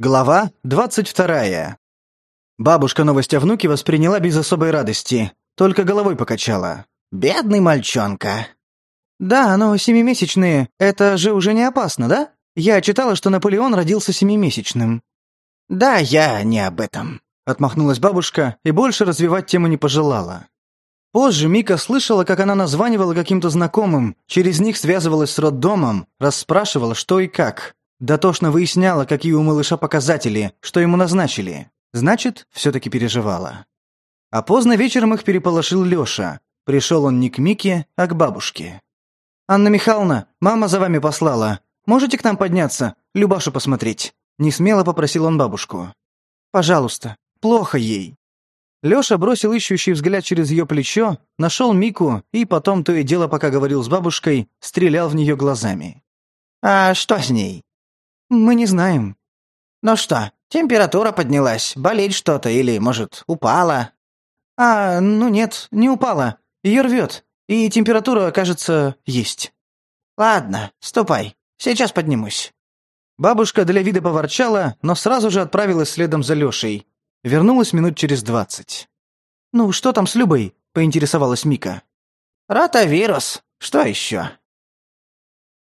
Глава 22. Бабушка новость о внуке восприняла без особой радости, только головой покачала. «Бедный мальчонка». «Да, но семимесячные, это же уже не опасно, да? Я читала, что Наполеон родился семимесячным». «Да, я не об этом», — отмахнулась бабушка и больше развивать тему не пожелала. Позже Мика слышала, как она названивала каким-то знакомым, через них связывалась с роддомом, расспрашивала, что и как, Дотошно выясняла, какие у малыша показатели, что ему назначили. Значит, все-таки переживала. А поздно вечером их переполошил Леша. Пришел он не к Мике, а к бабушке. «Анна Михайловна, мама за вами послала. Можете к нам подняться? Любашу посмотреть?» Не смело попросил он бабушку. «Пожалуйста, плохо ей». Лёша бросил ищущий взгляд через ее плечо, нашел Мику и потом то и дело, пока говорил с бабушкой, стрелял в нее глазами. «А что с ней?» Мы не знаем. Ну что, температура поднялась, болеть что-то или, может, упала? А, ну нет, не упала. Ее рвет, и температура, кажется, есть. Ладно, ступай. Сейчас поднимусь. Бабушка для вида поворчала, но сразу же отправилась следом за Лешей. Вернулась минут через двадцать. «Ну, что там с Любой?» – поинтересовалась Мика. «Ротавирус. Что еще?»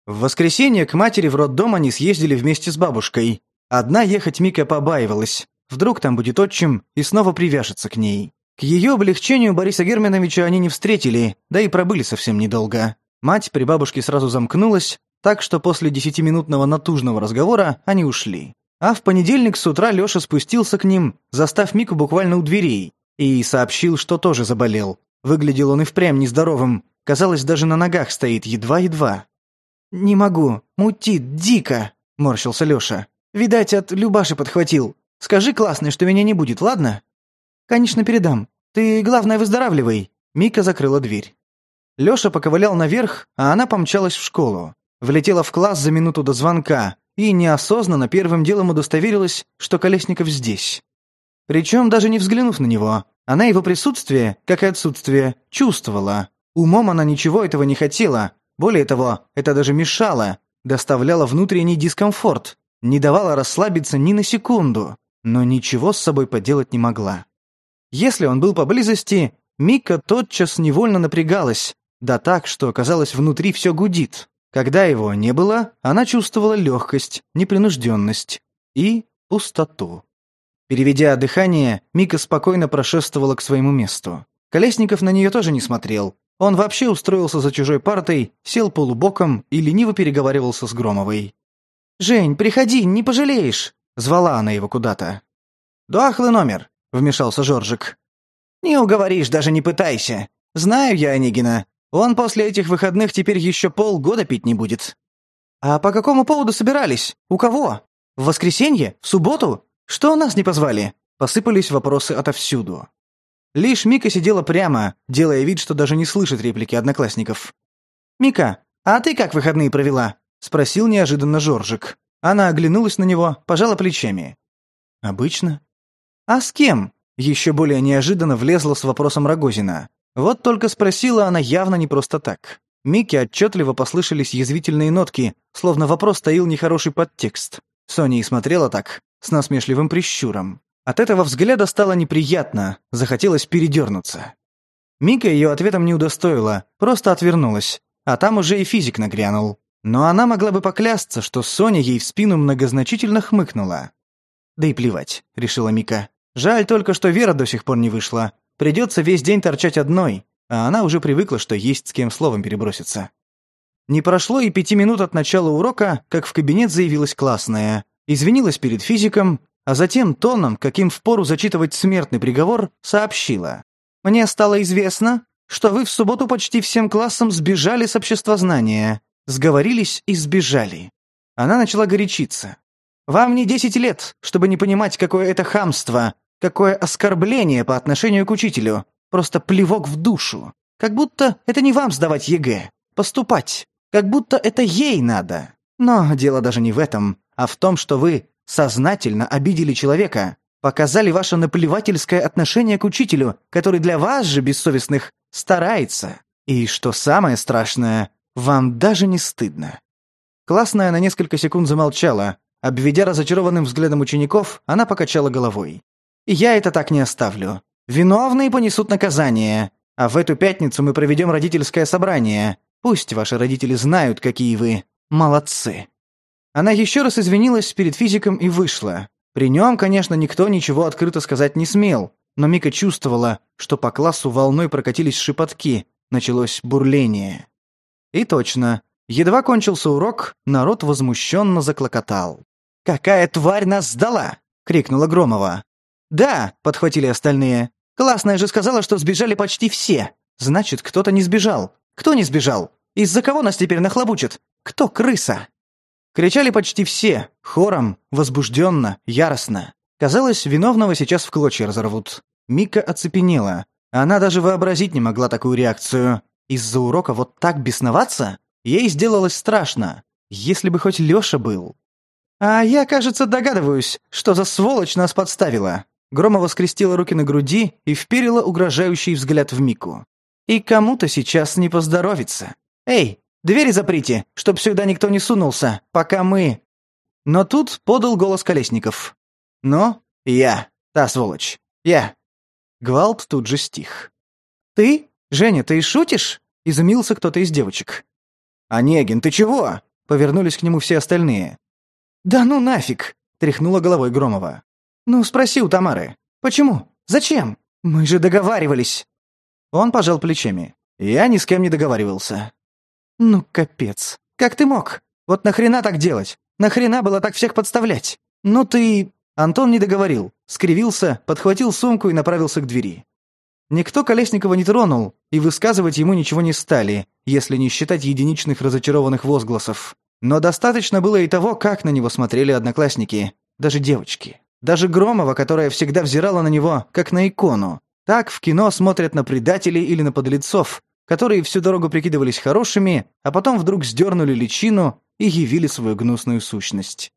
В воскресенье к матери в роддом они съездили вместе с бабушкой. Одна ехать Мика побаивалась. Вдруг там будет отчим и снова привяжется к ней. К ее облегчению Бориса Германовича они не встретили, да и пробыли совсем недолго. Мать при бабушке сразу замкнулась, так что после десятиминутного натужного разговора они ушли. А в понедельник с утра Лёша спустился к ним, застав Мику буквально у дверей, и сообщил, что тоже заболел. Выглядел он и впрямь нездоровым, казалось, даже на ногах стоит едва-едва. «Не могу. Мутит. Дико!» – морщился Лёша. «Видать, от Любаши подхватил. Скажи классной, что меня не будет, ладно?» «Конечно, передам. Ты, главное, выздоравливай!» Мика закрыла дверь. Лёша поковылял наверх, а она помчалась в школу. Влетела в класс за минуту до звонка и неосознанно первым делом удостоверилась, что Колесников здесь. Причём даже не взглянув на него, она его присутствие, как и отсутствие, чувствовала. Умом она ничего этого не хотела, более того, это даже мешало, доставляло внутренний дискомфорт, не давало расслабиться ни на секунду, но ничего с собой поделать не могла. Если он был поблизости, Мика тотчас невольно напрягалась, да так, что, казалось, внутри все гудит. Когда его не было, она чувствовала легкость, непринужденность и пустоту. Переведя дыхание, Мика спокойно прошествовала к своему месту. Колесников на нее тоже не смотрел, он вообще устроился за чужой партой, сел полубоком и лениво переговаривался с Громовой. «Жень, приходи, не пожалеешь!» — звала она его куда-то. «Дохлый номер!» — вмешался Жоржик. «Не уговоришь, даже не пытайся. Знаю я Онегина. Он после этих выходных теперь еще полгода пить не будет». «А по какому поводу собирались? У кого? В воскресенье? В субботу? Что нас не позвали?» Посыпались вопросы отовсюду. Лишь Мика сидела прямо, делая вид, что даже не слышит реплики одноклассников. «Мика, а ты как выходные провела?» — спросил неожиданно Жоржик. Она оглянулась на него, пожала плечами. «Обычно». «А с кем?» — еще более неожиданно влезла с вопросом Рогозина. Вот только спросила она явно не просто так. Мике отчетливо послышались язвительные нотки, словно вопрос стоил нехороший подтекст. Соня и смотрела так, с насмешливым прищуром. От этого взгляда стало неприятно, захотелось передернуться. Мика ее ответом не удостоила, просто отвернулась, а там уже и физик нагрянул. Но она могла бы поклясться, что Соня ей в спину многозначительно хмыкнула. «Да и плевать», — решила Мика. «Жаль только, что Вера до сих пор не вышла. Придется весь день торчать одной, а она уже привыкла, что есть с кем словом переброситься». Не прошло и пяти минут от начала урока, как в кабинет заявилась классная. Извинилась перед физиком, а затем тоном, каким впору зачитывать смертный приговор, сообщила. «Мне стало известно, что вы в субботу почти всем классом сбежали с обществознания, сговорились и сбежали». Она начала горячиться. «Вам не десять лет, чтобы не понимать, какое это хамство, какое оскорбление по отношению к учителю, просто плевок в душу. Как будто это не вам сдавать ЕГЭ, поступать, как будто это ей надо. Но дело даже не в этом, а в том, что вы сознательно обидели человека, показали ваше наплевательское отношение к учителю, который для вас же, бессовестных, старается. И что самое страшное, вам даже не стыдно. Классная на несколько секунд замолчала. Обведя разочарованным взглядом учеников, она покачала головой. «Я это так не оставлю. Виновные понесут наказание. А в эту пятницу мы проведем родительское собрание. Пусть ваши родители знают, какие вы молодцы». Она еще раз извинилась перед физиком и вышла. При нем, конечно, никто ничего открыто сказать не смел, но Мика чувствовала, что по классу волной прокатились шепотки, началось бурление. И точно, едва кончился урок, народ возмущенно заклокотал. «Какая тварь нас сдала!» — крикнула Громова. «Да!» — подхватили остальные. «Классная же сказала, что сбежали почти все. Значит, кто-то не сбежал. Кто не сбежал? Из-за кого нас теперь нахлобучат? Кто крыса?» Кричали почти все, хором, возбужденно, яростно. Казалось, виновного сейчас в клочья разорвут. Мика оцепенела. Она даже вообразить не могла такую реакцию. Из-за урока вот так бесноваться? Ей сделалось страшно. Если бы хоть Лёша был. «А я, кажется, догадываюсь, что за сволочь нас подставила». Громова скрестила руки на груди и вперила угрожающий взгляд в Мику. «И кому-то сейчас не поздоровится. Эй, Двери заприте, чтоб сюда никто не сунулся, пока мы...» Но тут подал голос Колесников. «Но я, та сволочь, я». Гвалт тут же стих. «Ты? Женя, ты шутишь?» — изумился кто-то из девочек. «Онегин, ты чего?» — повернулись к нему все остальные. «Да ну нафиг!» — тряхнула головой Громова. «Ну, спроси у Тамары. Почему? Зачем? Мы же договаривались!» Он пожал плечами. «Я ни с кем не договаривался. Ну, капец. Как ты мог? Вот нахрена так делать? Нахрена было так всех подставлять? Ну ты... Антон не договорил, скривился, подхватил сумку и направился к двери. Никто Колесникова не тронул, и высказывать ему ничего не стали, если не считать единичных разочарованных возгласов. Но достаточно было и того, как на него смотрели одноклассники, даже девочки. Даже Громова, которая всегда взирала на него, как на икону. Так в кино смотрят на предателей или на подлецов, которые всю дорогу прикидывались хорошими, а потом вдруг сдернули личину и явили свою гнусную сущность.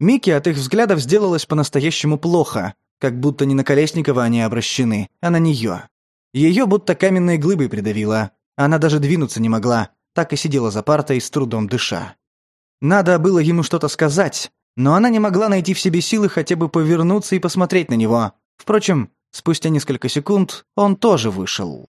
Микки от их взглядов сделалось по-настоящему плохо, как будто не на Колесникова они обращены, а на нее. Ее будто каменной глыбой придавило. Она даже двинуться не могла, так и сидела за партой, с трудом дыша. Надо было ему что-то сказать, но она не могла найти в себе силы хотя бы повернуться и посмотреть на него. Впрочем, спустя несколько секунд он тоже вышел.